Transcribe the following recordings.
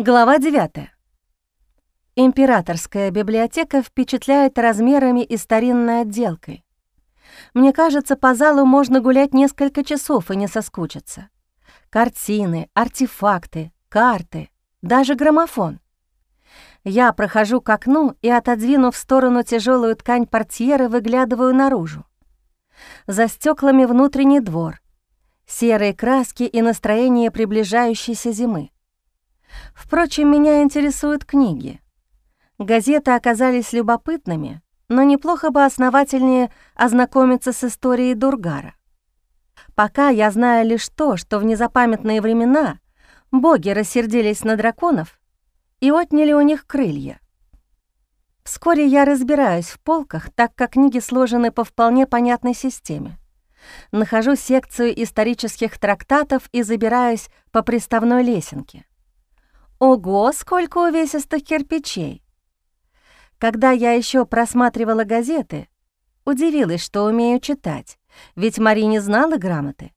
Глава 9. Императорская библиотека впечатляет размерами и старинной отделкой. Мне кажется, по залу можно гулять несколько часов и не соскучиться. Картины, артефакты, карты, даже граммофон. Я прохожу к окну и, отодвинув в сторону тяжелую ткань портьеры, выглядываю наружу. За стеклами внутренний двор, серые краски и настроение приближающейся зимы. Впрочем, меня интересуют книги. Газеты оказались любопытными, но неплохо бы основательнее ознакомиться с историей Дургара. Пока я знаю лишь то, что в незапамятные времена боги рассердились на драконов и отняли у них крылья. Вскоре я разбираюсь в полках, так как книги сложены по вполне понятной системе. Нахожу секцию исторических трактатов и забираюсь по приставной лесенке. Ого, сколько увесистых кирпичей! Когда я еще просматривала газеты, удивилась, что умею читать, ведь Мари не знала грамоты.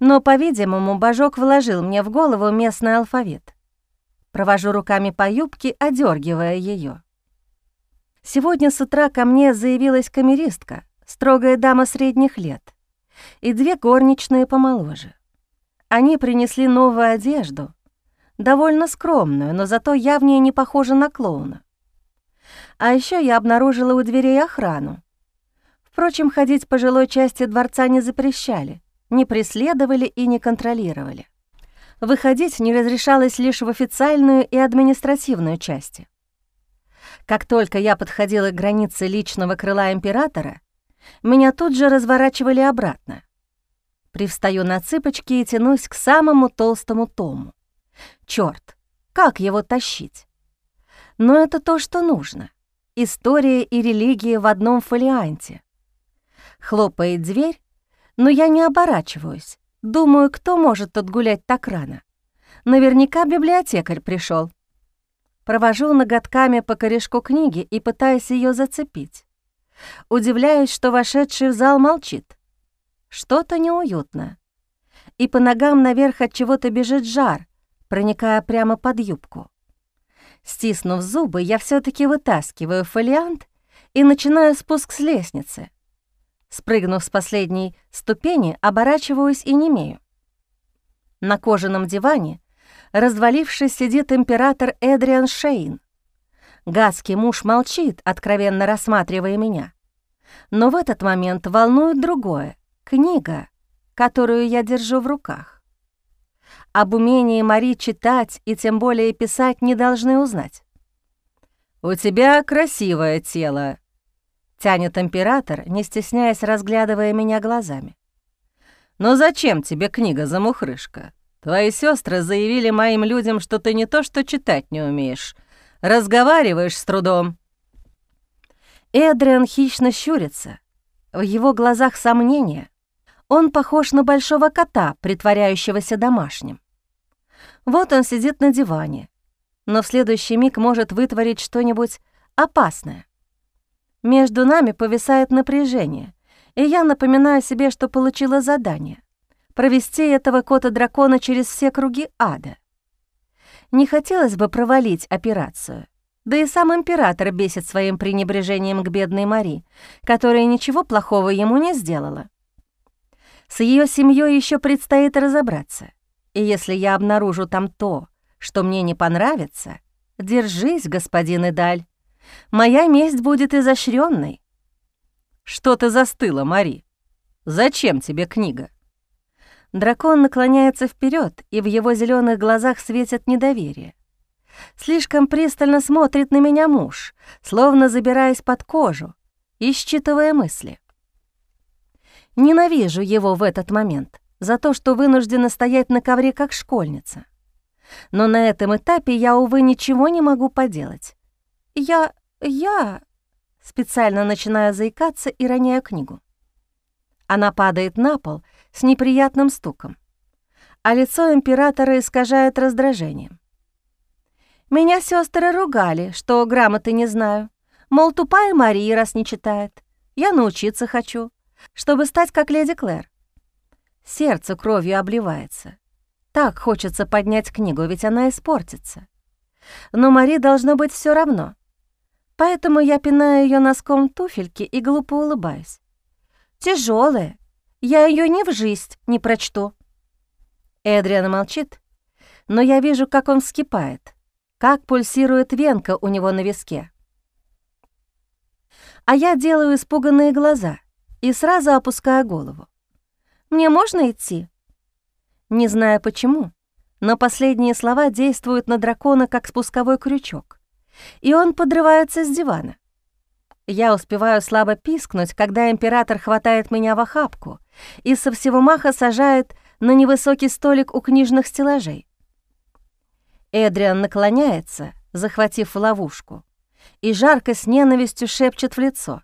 Но, по-видимому, Божок вложил мне в голову местный алфавит. Провожу руками по юбке, одергивая ее. Сегодня с утра ко мне заявилась камеристка, строгая дама средних лет, и две горничные помоложе. Они принесли новую одежду, довольно скромную, но зато явнее не похожа на клоуна. А еще я обнаружила у дверей охрану. Впрочем, ходить по жилой части дворца не запрещали, не преследовали и не контролировали. Выходить не разрешалось лишь в официальную и административную части. Как только я подходила к границе личного крыла императора, меня тут же разворачивали обратно. Привстаю на цыпочки и тянусь к самому толстому тому. Черт, как его тащить? Но это то, что нужно. История и религия в одном фолианте. Хлопает дверь, но я не оборачиваюсь. Думаю, кто может тут гулять так рано? Наверняка библиотекарь пришел. Провожу ноготками по корешку книги и пытаюсь ее зацепить. Удивляюсь, что вошедший в зал молчит. Что-то неуютно. И по ногам наверх от чего-то бежит жар, проникая прямо под юбку. Стиснув зубы, я все таки вытаскиваю фолиант и начинаю спуск с лестницы. Спрыгнув с последней ступени, оборачиваюсь и немею. На кожаном диване, развалившись, сидит император Эдриан Шейн. Гадский муж молчит, откровенно рассматривая меня. Но в этот момент волнует другое — книга, которую я держу в руках. Об умении Мари читать и тем более писать не должны узнать. «У тебя красивое тело», — тянет император, не стесняясь, разглядывая меня глазами. «Но зачем тебе книга, замухрышка? Твои сестры заявили моим людям, что ты не то что читать не умеешь, разговариваешь с трудом». Эдриан хищно щурится. В его глазах сомнения. Он похож на большого кота, притворяющегося домашним. Вот он сидит на диване, но в следующий миг может вытворить что-нибудь опасное. Между нами повисает напряжение, и я напоминаю себе, что получила задание — провести этого кота-дракона через все круги ада. Не хотелось бы провалить операцию, да и сам император бесит своим пренебрежением к бедной Мари, которая ничего плохого ему не сделала. С ее семьей еще предстоит разобраться. И если я обнаружу там то, что мне не понравится, держись, господин Идаль. Моя месть будет изощренной. Что ты застыла, Мари? Зачем тебе книга? Дракон наклоняется вперед, и в его зеленых глазах светит недоверие. Слишком пристально смотрит на меня муж, словно забираясь под кожу и считывая мысли. Ненавижу его в этот момент за то, что вынуждена стоять на ковре как школьница. Но на этом этапе я, увы, ничего не могу поделать. Я... я... Специально начинаю заикаться и роняю книгу. Она падает на пол с неприятным стуком, а лицо императора искажает раздражением. Меня сестры ругали, что грамоты не знаю. Мол, тупая Мария, раз не читает. Я научиться хочу, чтобы стать как леди Клэр. Сердце кровью обливается. Так хочется поднять книгу, ведь она испортится. но Мари должно быть все равно. Поэтому я пинаю ее носком туфельки и глупо улыбаюсь. Тяжелая, я ее ни в жизнь не прочту. Эдриан молчит, но я вижу, как он вскипает, как пульсирует венка у него на виске. А я делаю испуганные глаза и сразу опускаю голову. «Мне можно идти?» Не знаю почему, но последние слова действуют на дракона как спусковой крючок, и он подрывается с дивана. Я успеваю слабо пискнуть, когда император хватает меня в охапку и со всего маха сажает на невысокий столик у книжных стеллажей. Эдриан наклоняется, захватив ловушку, и жарко с ненавистью шепчет в лицо.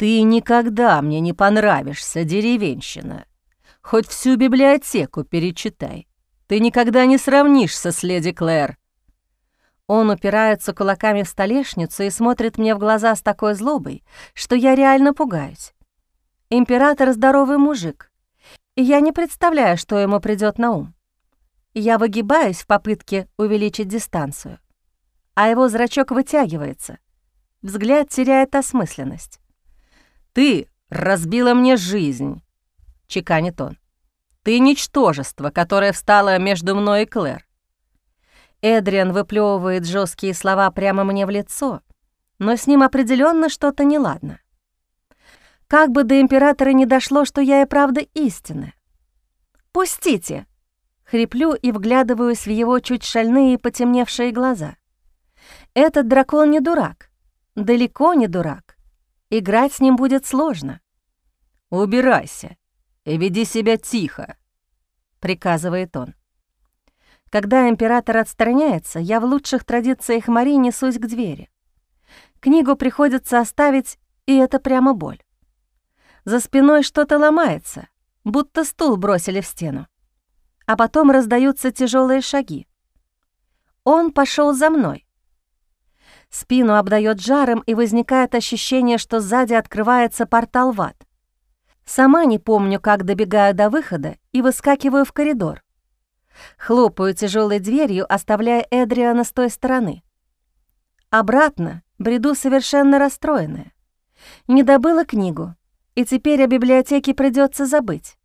«Ты никогда мне не понравишься, деревенщина. Хоть всю библиотеку перечитай. Ты никогда не сравнишься с леди Клэр». Он упирается кулаками в столешницу и смотрит мне в глаза с такой злобой, что я реально пугаюсь. Император — здоровый мужик, я не представляю, что ему придет на ум. Я выгибаюсь в попытке увеличить дистанцию, а его зрачок вытягивается. Взгляд теряет осмысленность. «Ты разбила мне жизнь», — чеканит он. Ты ничтожество, которое встало между мной и Клэр. Эдриан выплевывает жесткие слова прямо мне в лицо, но с ним определенно что-то неладно. Как бы до императора не дошло, что я и правда истинная. «Пустите!» — хриплю и вглядываюсь в его чуть шальные потемневшие глаза. Этот дракон не дурак, далеко не дурак. Играть с ним будет сложно. «Убирайся и веди себя тихо», — приказывает он. Когда император отстраняется, я в лучших традициях Мари несусь к двери. Книгу приходится оставить, и это прямо боль. За спиной что-то ломается, будто стул бросили в стену. А потом раздаются тяжелые шаги. Он пошел за мной. Спину обдает жаром, и возникает ощущение, что сзади открывается портал в ад. Сама не помню, как добегаю до выхода и выскакиваю в коридор. Хлопаю тяжелой дверью, оставляя Эдриана с той стороны. Обратно бреду совершенно расстроенная. Не добыла книгу, и теперь о библиотеке придется забыть.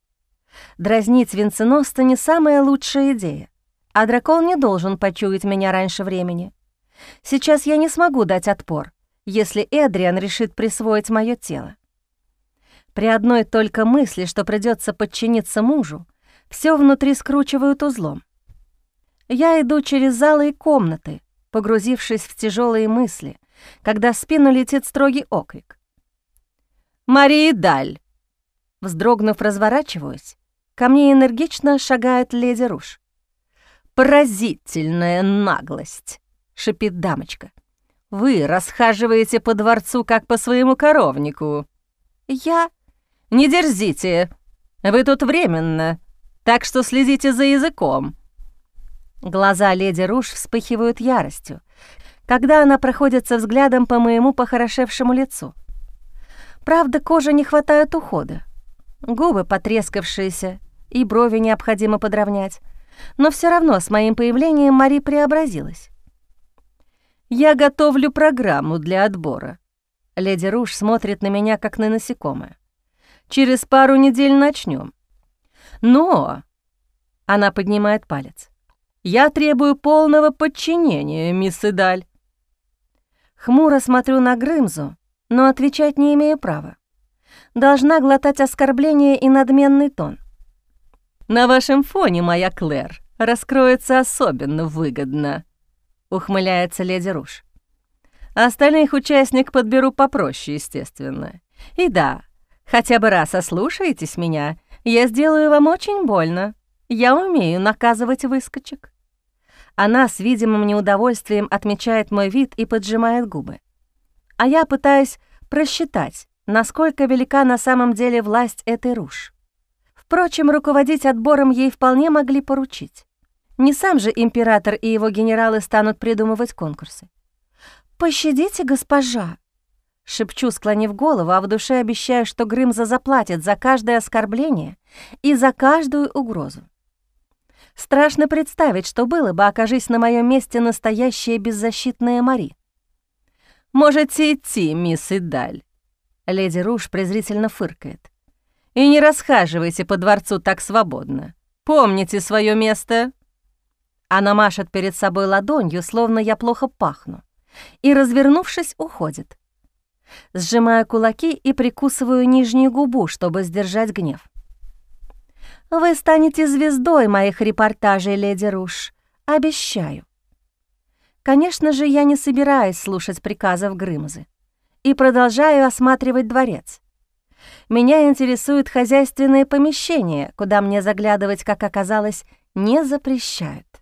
Дразнить венценосца не самая лучшая идея, а дракон не должен почуять меня раньше времени. Сейчас я не смогу дать отпор, если Эдриан решит присвоить мое тело. При одной только мысли, что придется подчиниться мужу, все внутри скручивают узлом. Я иду через залы и комнаты, погрузившись в тяжелые мысли, когда в спину летит строгий окрик. «Мария Даль!» Вздрогнув, разворачиваюсь, ко мне энергично шагает леди Руш. «Поразительная наглость!» — шипит дамочка. «Вы расхаживаете по дворцу, как по своему коровнику». «Я...» «Не дерзите! Вы тут временно, так что следите за языком!» Глаза леди Руш вспыхивают яростью, когда она проходится взглядом по моему похорошевшему лицу. Правда, кожи не хватает ухода. Губы потрескавшиеся, и брови необходимо подровнять. Но все равно с моим появлением Мари преобразилась. «Я готовлю программу для отбора». Леди Руш смотрит на меня, как на насекомое. Через пару недель начнем. Но...» Она поднимает палец. «Я требую полного подчинения, мисс Идаль». Хмуро смотрю на Грымзу, но отвечать не имею права. Должна глотать оскорбление и надменный тон. «На вашем фоне, моя Клэр, раскроется особенно выгодно», — ухмыляется леди Руш. «Остальных участник подберу попроще, естественно. И да, Хотя бы раз ослушаетесь меня, я сделаю вам очень больно. Я умею наказывать выскочек». Она с видимым неудовольствием отмечает мой вид и поджимает губы. А я пытаюсь просчитать, насколько велика на самом деле власть этой руш. Впрочем, руководить отбором ей вполне могли поручить. Не сам же император и его генералы станут придумывать конкурсы. «Пощадите, госпожа!» Шепчу, склонив голову, а в душе обещаю, что Грымза заплатит за каждое оскорбление и за каждую угрозу. Страшно представить, что было бы, окажись на моем месте настоящая беззащитная Мари. «Можете идти, мисс Идаль», — леди Руш презрительно фыркает. «И не расхаживайте по дворцу так свободно. Помните свое место». Она машет перед собой ладонью, словно я плохо пахну, и, развернувшись, уходит. Сжимаю кулаки и прикусываю нижнюю губу, чтобы сдержать гнев. «Вы станете звездой моих репортажей, леди Руш, обещаю». Конечно же, я не собираюсь слушать приказов Грымзы и продолжаю осматривать дворец. Меня интересует хозяйственное помещение, куда мне заглядывать, как оказалось, не запрещают.